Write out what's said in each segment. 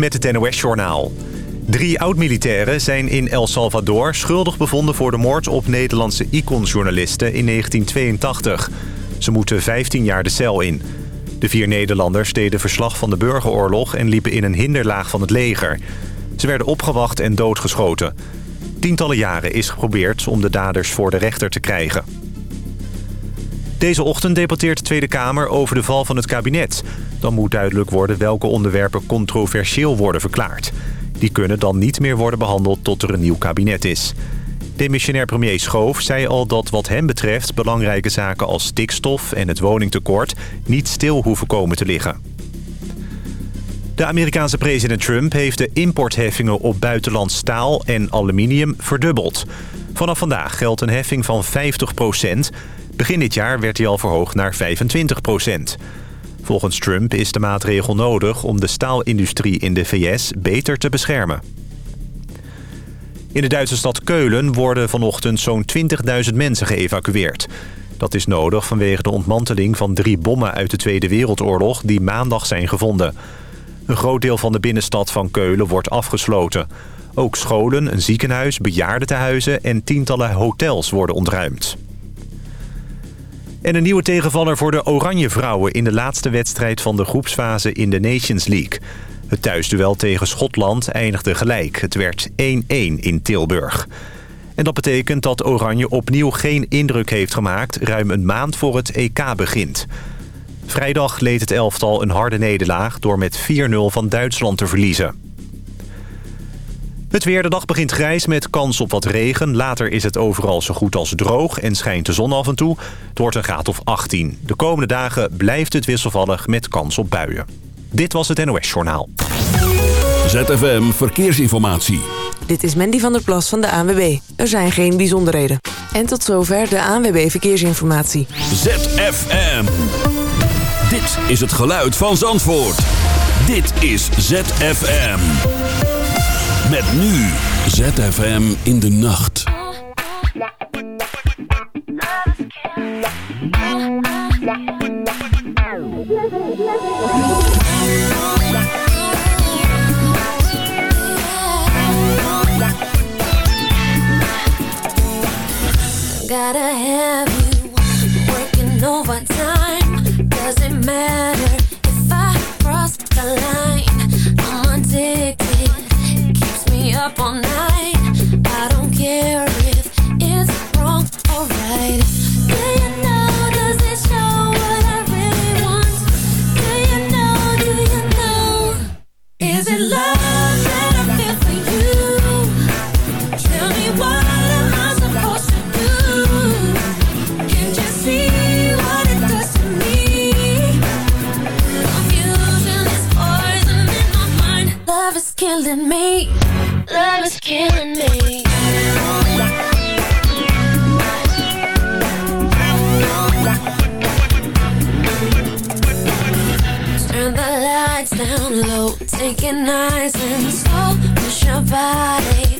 met het NOS-journaal. Drie oud-militairen zijn in El Salvador schuldig bevonden... voor de moord op Nederlandse Icon-journalisten in 1982. Ze moeten 15 jaar de cel in. De vier Nederlanders deden verslag van de burgeroorlog... en liepen in een hinderlaag van het leger. Ze werden opgewacht en doodgeschoten. Tientallen jaren is geprobeerd om de daders voor de rechter te krijgen. Deze ochtend debatteert de Tweede Kamer over de val van het kabinet. Dan moet duidelijk worden welke onderwerpen controversieel worden verklaard. Die kunnen dan niet meer worden behandeld tot er een nieuw kabinet is. Demissionair premier Schoof zei al dat wat hem betreft... belangrijke zaken als stikstof en het woningtekort... niet stil hoeven komen te liggen. De Amerikaanse president Trump heeft de importheffingen op buitenlands staal en aluminium verdubbeld. Vanaf vandaag geldt een heffing van 50 Begin dit jaar werd hij al verhoogd naar 25% Volgens Trump is de maatregel nodig om de staalindustrie in de VS beter te beschermen. In de Duitse stad Keulen worden vanochtend zo'n 20.000 mensen geëvacueerd. Dat is nodig vanwege de ontmanteling van drie bommen uit de Tweede Wereldoorlog... die maandag zijn gevonden. Een groot deel van de binnenstad van Keulen wordt afgesloten. Ook scholen, een ziekenhuis, bejaardentehuizen en tientallen hotels worden ontruimd. En een nieuwe tegenvaller voor de Oranje Vrouwen... in de laatste wedstrijd van de groepsfase in de Nations League. Het thuisduel tegen Schotland eindigde gelijk. Het werd 1-1 in Tilburg. En dat betekent dat Oranje opnieuw geen indruk heeft gemaakt... ruim een maand voor het EK begint. Vrijdag leed het elftal een harde nederlaag... door met 4-0 van Duitsland te verliezen. Het weer de dag begint grijs met kans op wat regen. Later is het overal zo goed als droog en schijnt de zon af en toe. Het wordt een graad of 18. De komende dagen blijft het wisselvallig met kans op buien. Dit was het NOS Journaal. ZFM Verkeersinformatie. Dit is Mandy van der Plas van de ANWB. Er zijn geen bijzonderheden. En tot zover de ANWB Verkeersinformatie. ZFM. Dit is het geluid van Zandvoort. Dit is ZFM. Met nu ZFM in de nacht. Gotta have you working overtime. Doesn't matter if I cross the line. Up all night. I don't care if it's wrong or right. Do you know? Does it show what I really want? Do you know? Do you know? Is it love that I feel for you? Tell me what am I supposed to do? Can't you see what it does to me? Confusion is poison in my mind. Love is killing me. Love is killing me. Turn the lights down low, take it nice and slow. Push your body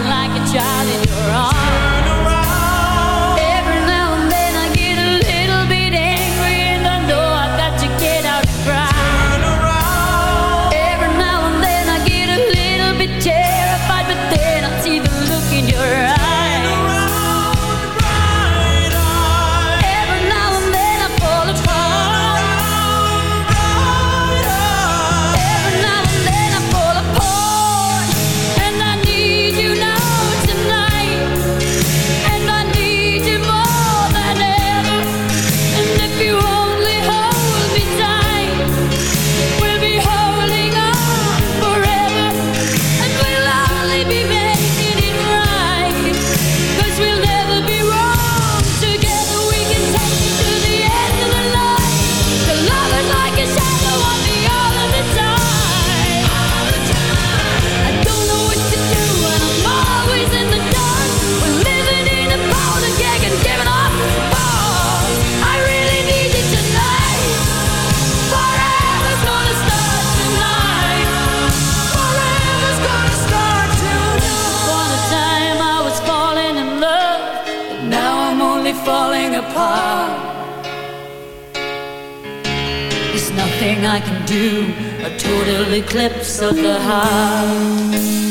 I can do. A total eclipse of the heart.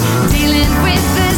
dealing with the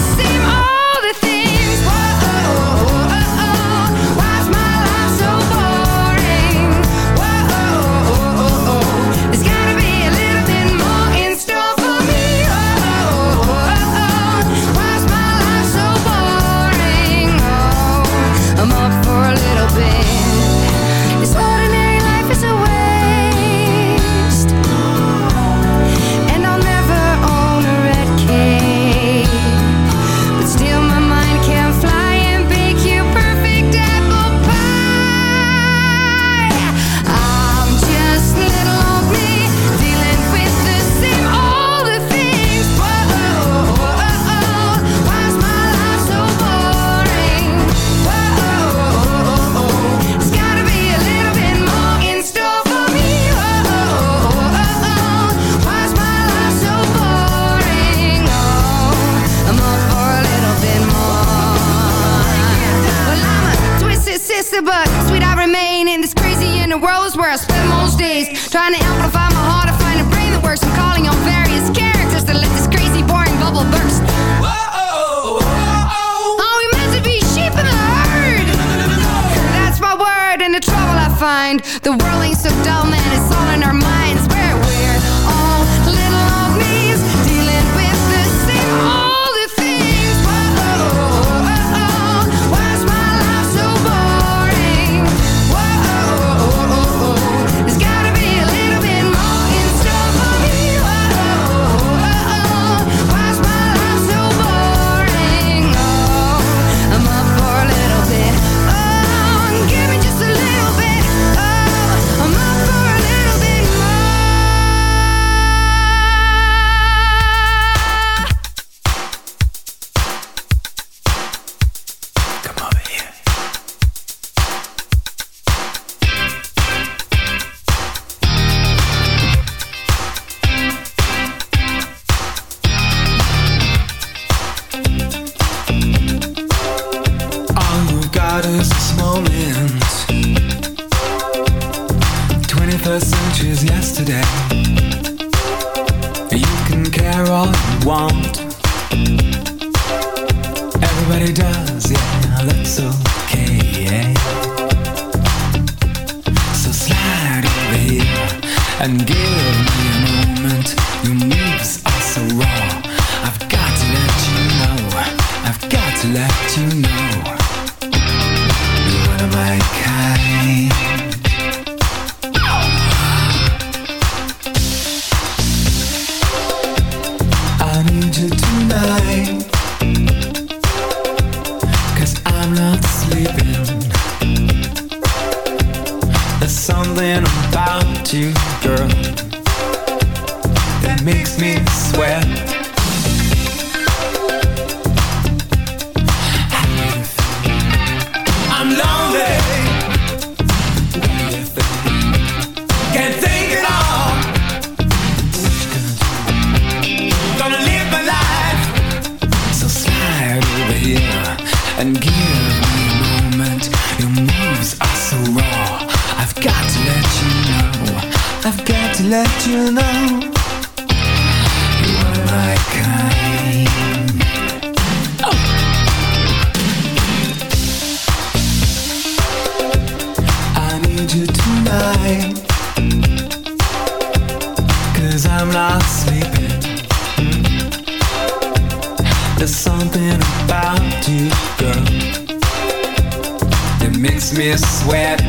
makes me sweat.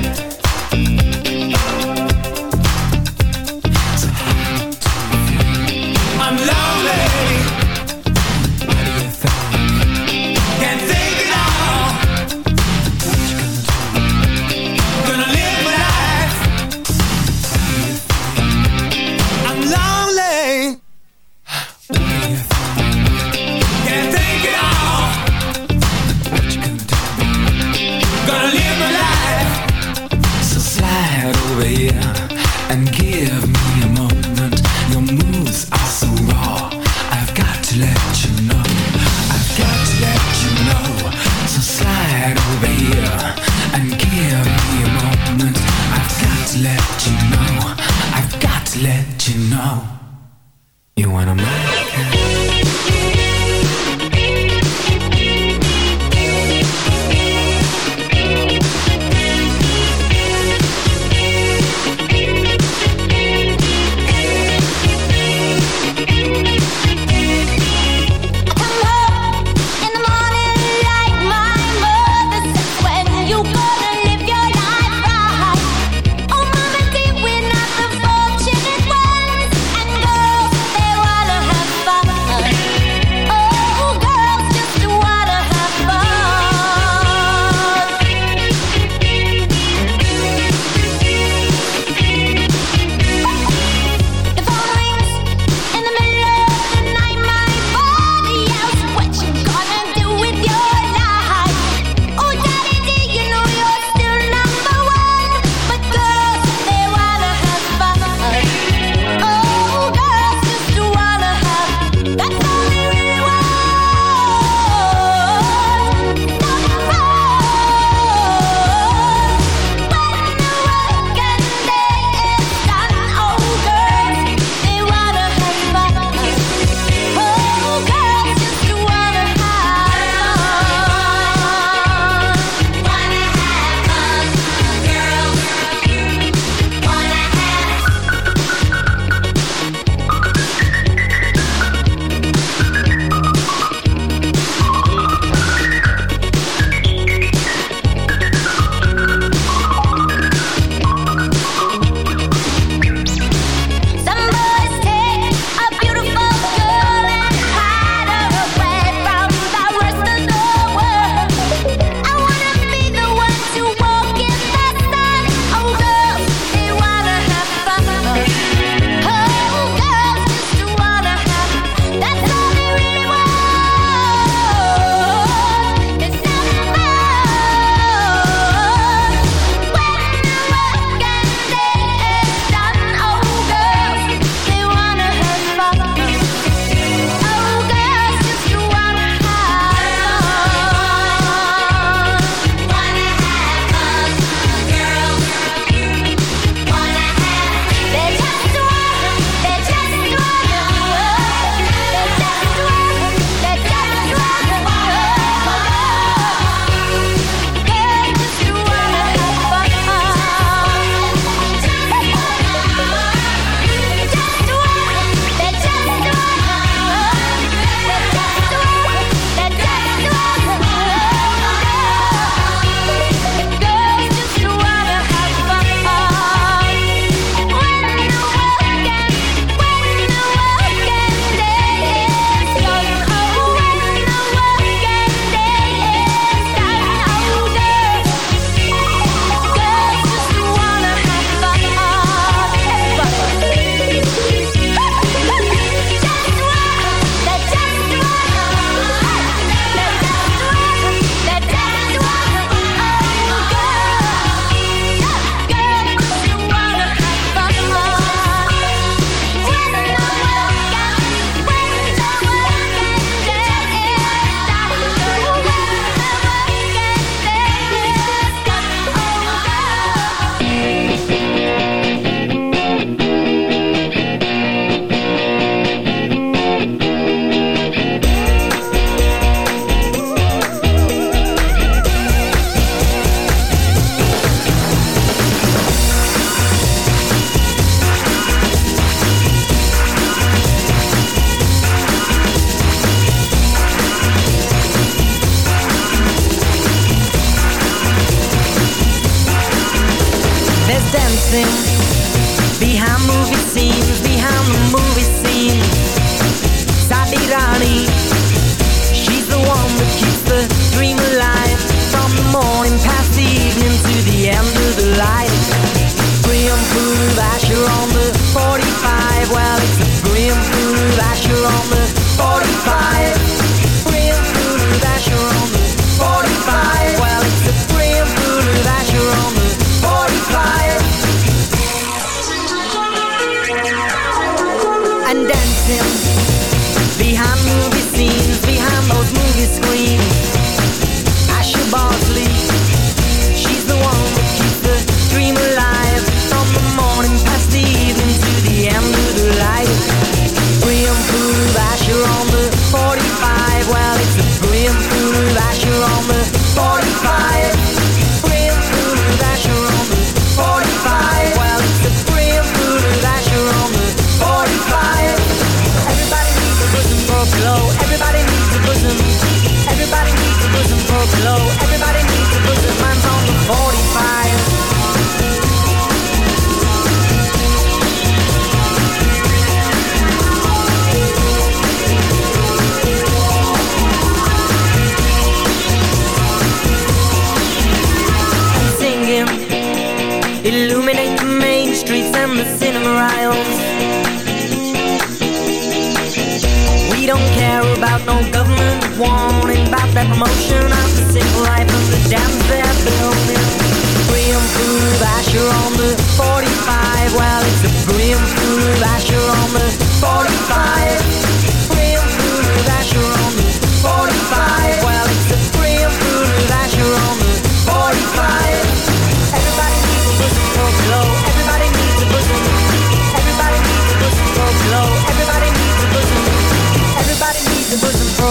dancing motion of the single life of the dams they're building. Pre-improve Asher on the 45. Well, it's a pre-improve Asher on the 45.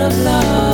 of love.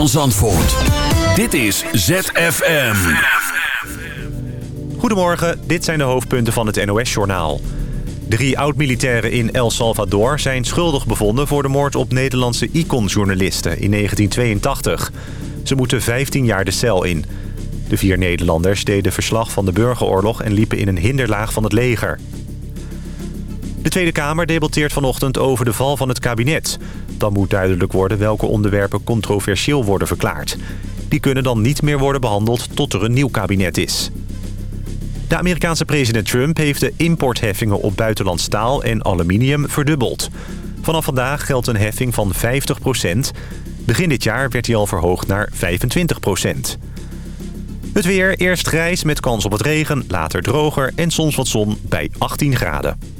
Van Zandvoort. Dit is ZFM. Goedemorgen, dit zijn de hoofdpunten van het NOS-journaal. Drie oud-militairen in El Salvador zijn schuldig bevonden... voor de moord op Nederlandse Icon-journalisten in 1982. Ze moeten 15 jaar de cel in. De vier Nederlanders deden verslag van de burgeroorlog... en liepen in een hinderlaag van het leger. De Tweede Kamer debatteert vanochtend over de val van het kabinet. Dan moet duidelijk worden welke onderwerpen controversieel worden verklaard. Die kunnen dan niet meer worden behandeld tot er een nieuw kabinet is. De Amerikaanse president Trump heeft de importheffingen op buitenlands staal en aluminium verdubbeld. Vanaf vandaag geldt een heffing van 50% Begin dit jaar werd hij al verhoogd naar 25% Het weer, eerst grijs met kans op het regen, later droger en soms wat zon bij 18 graden.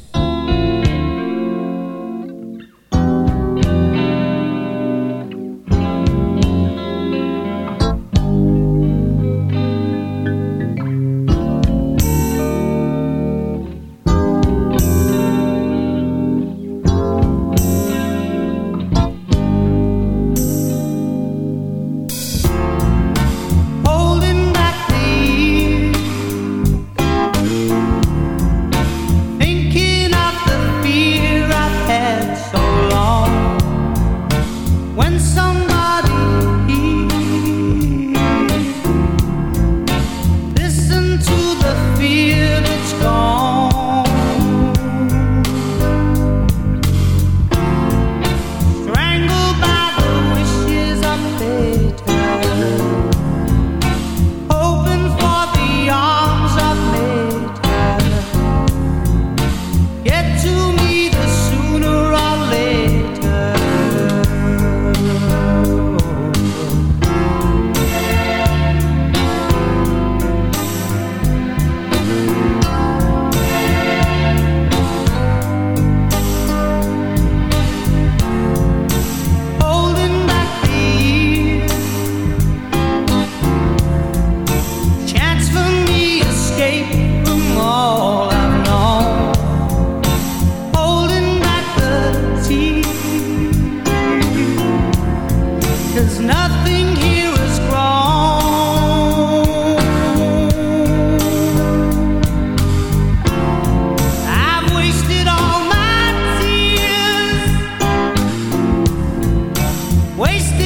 Wasted.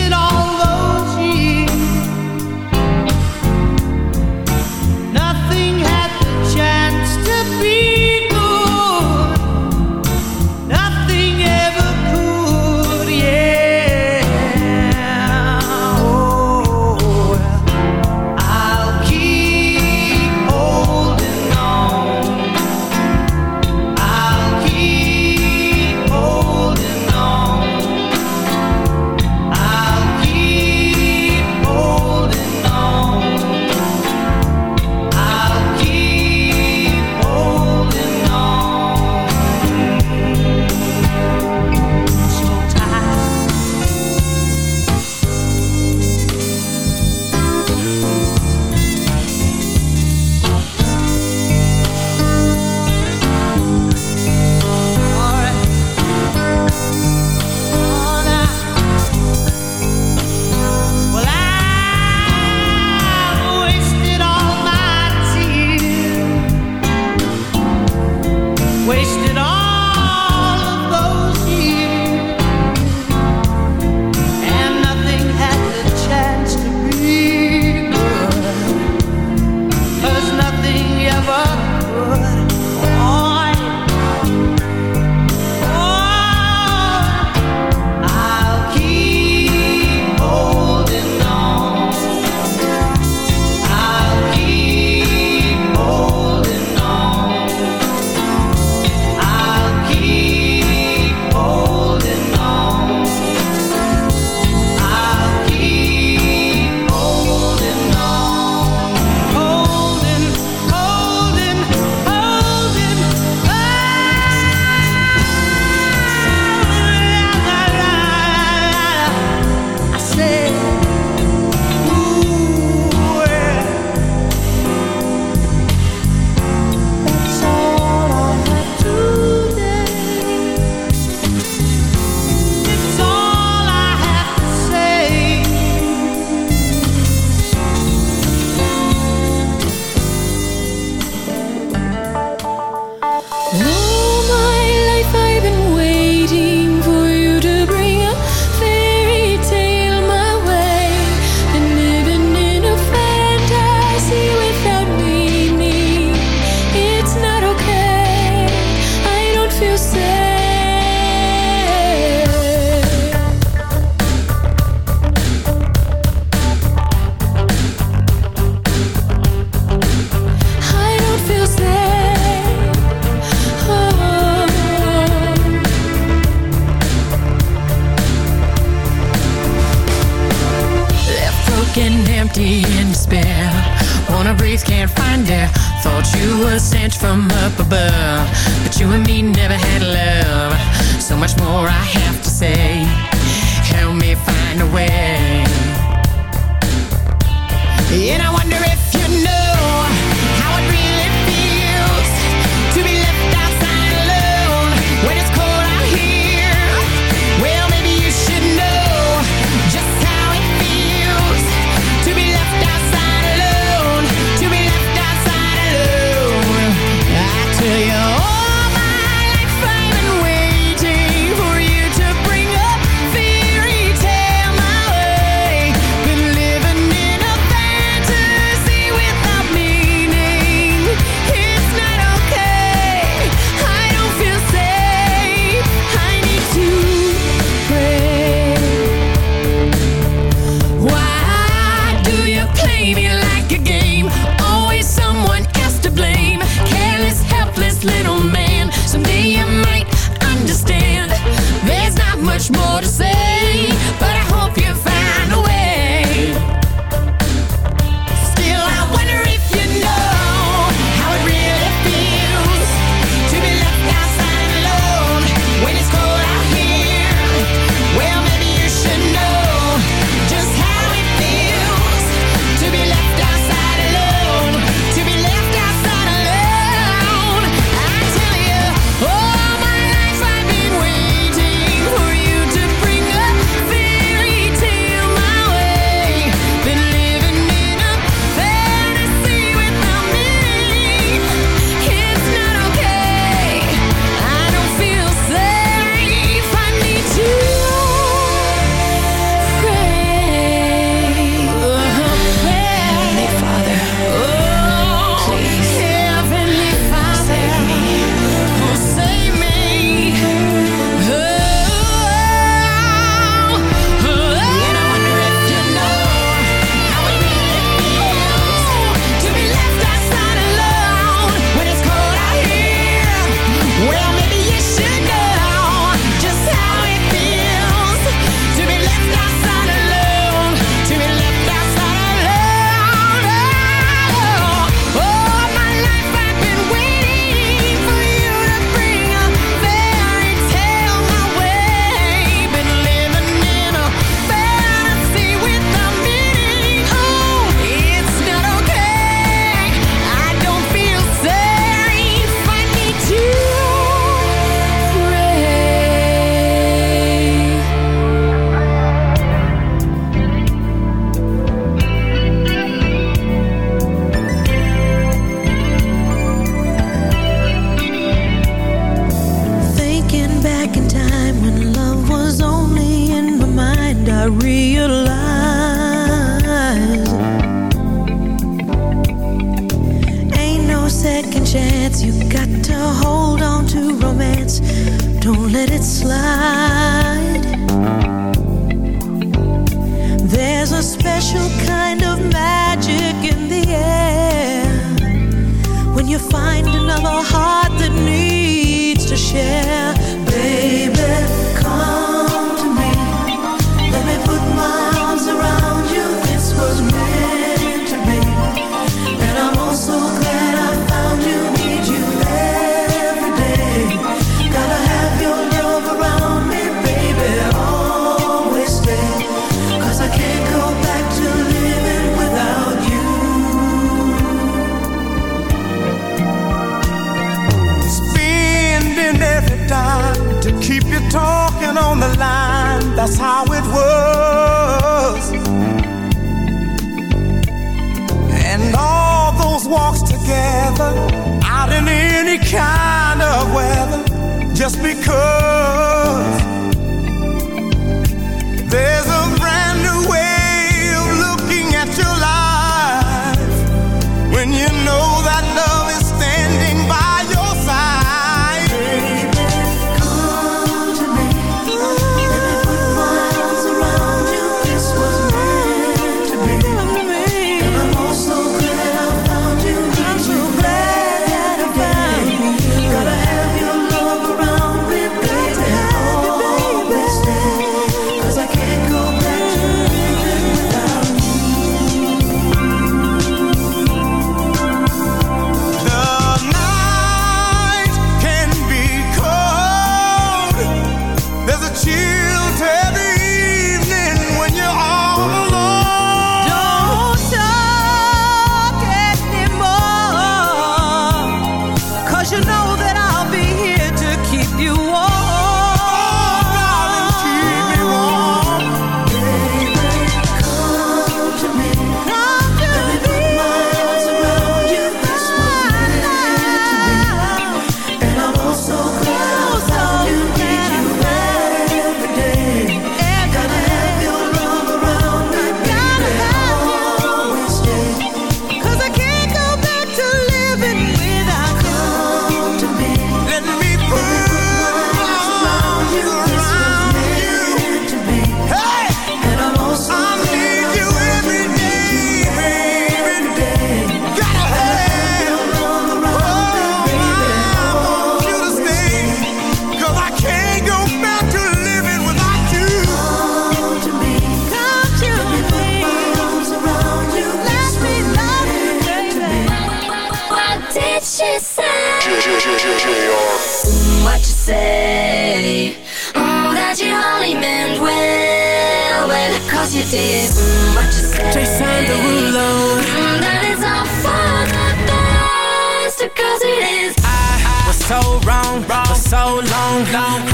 What you say? Mm, that you only meant well, well, cause you did. Mm, what you say? Jason Derulo. Mm, that it's all for the best, cause it is. I was so wrong for so long,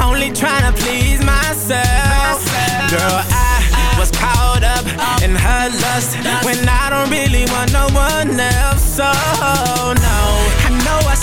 only trying to please myself. Girl, I was caught up in her lust when I don't really want no one else. So no, I know I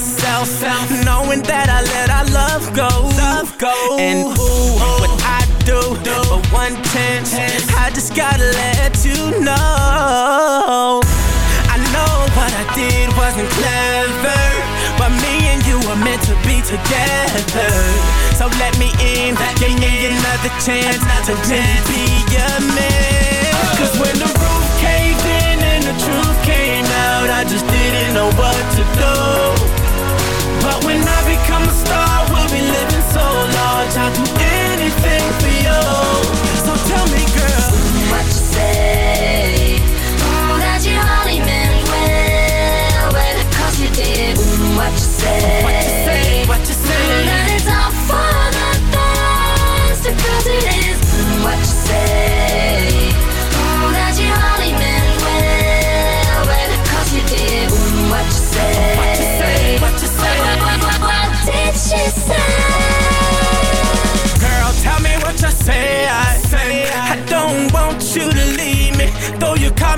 Myself, knowing that I let our love go? Love go. And ooh, what I do for one chance, I just gotta let you know. I know what I did wasn't clever, but me and you were meant to be together. So let me in, give me another chance to really be your man. Cause when the roof caved in and the truth came out, I just didn't know what to do. But when I become a star,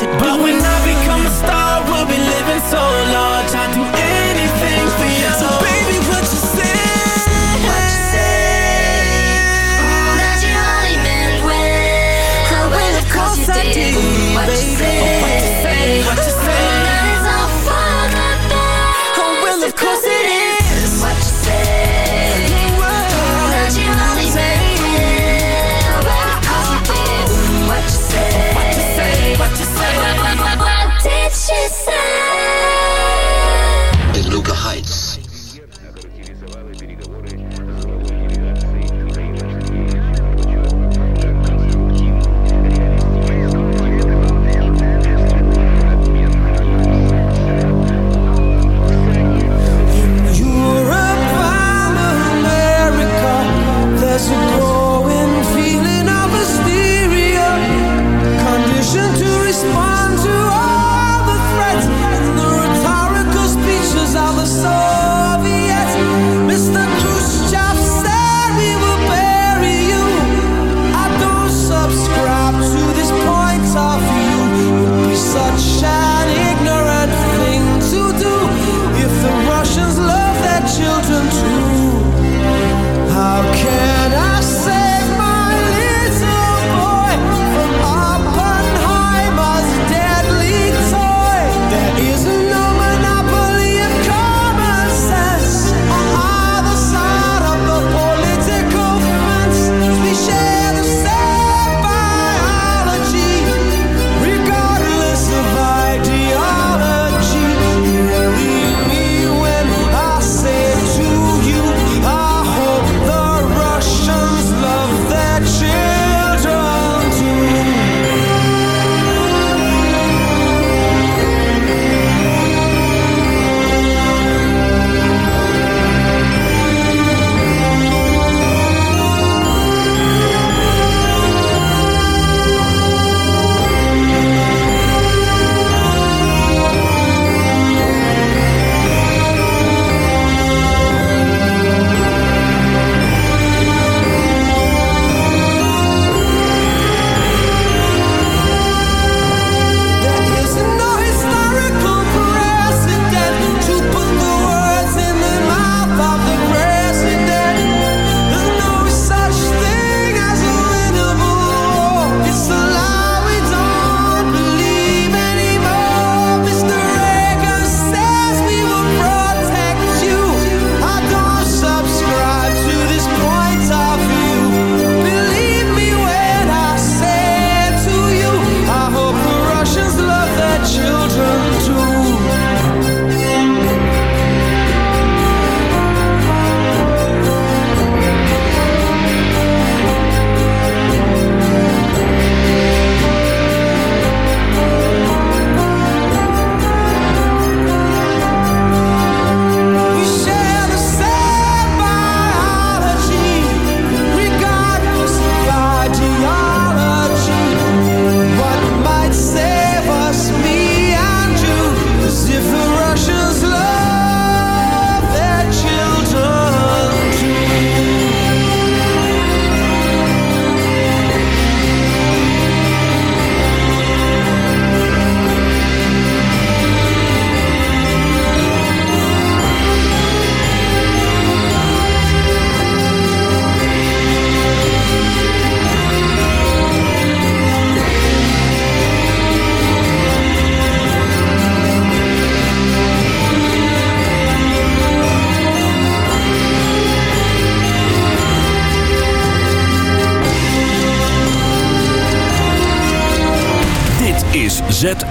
do. Large.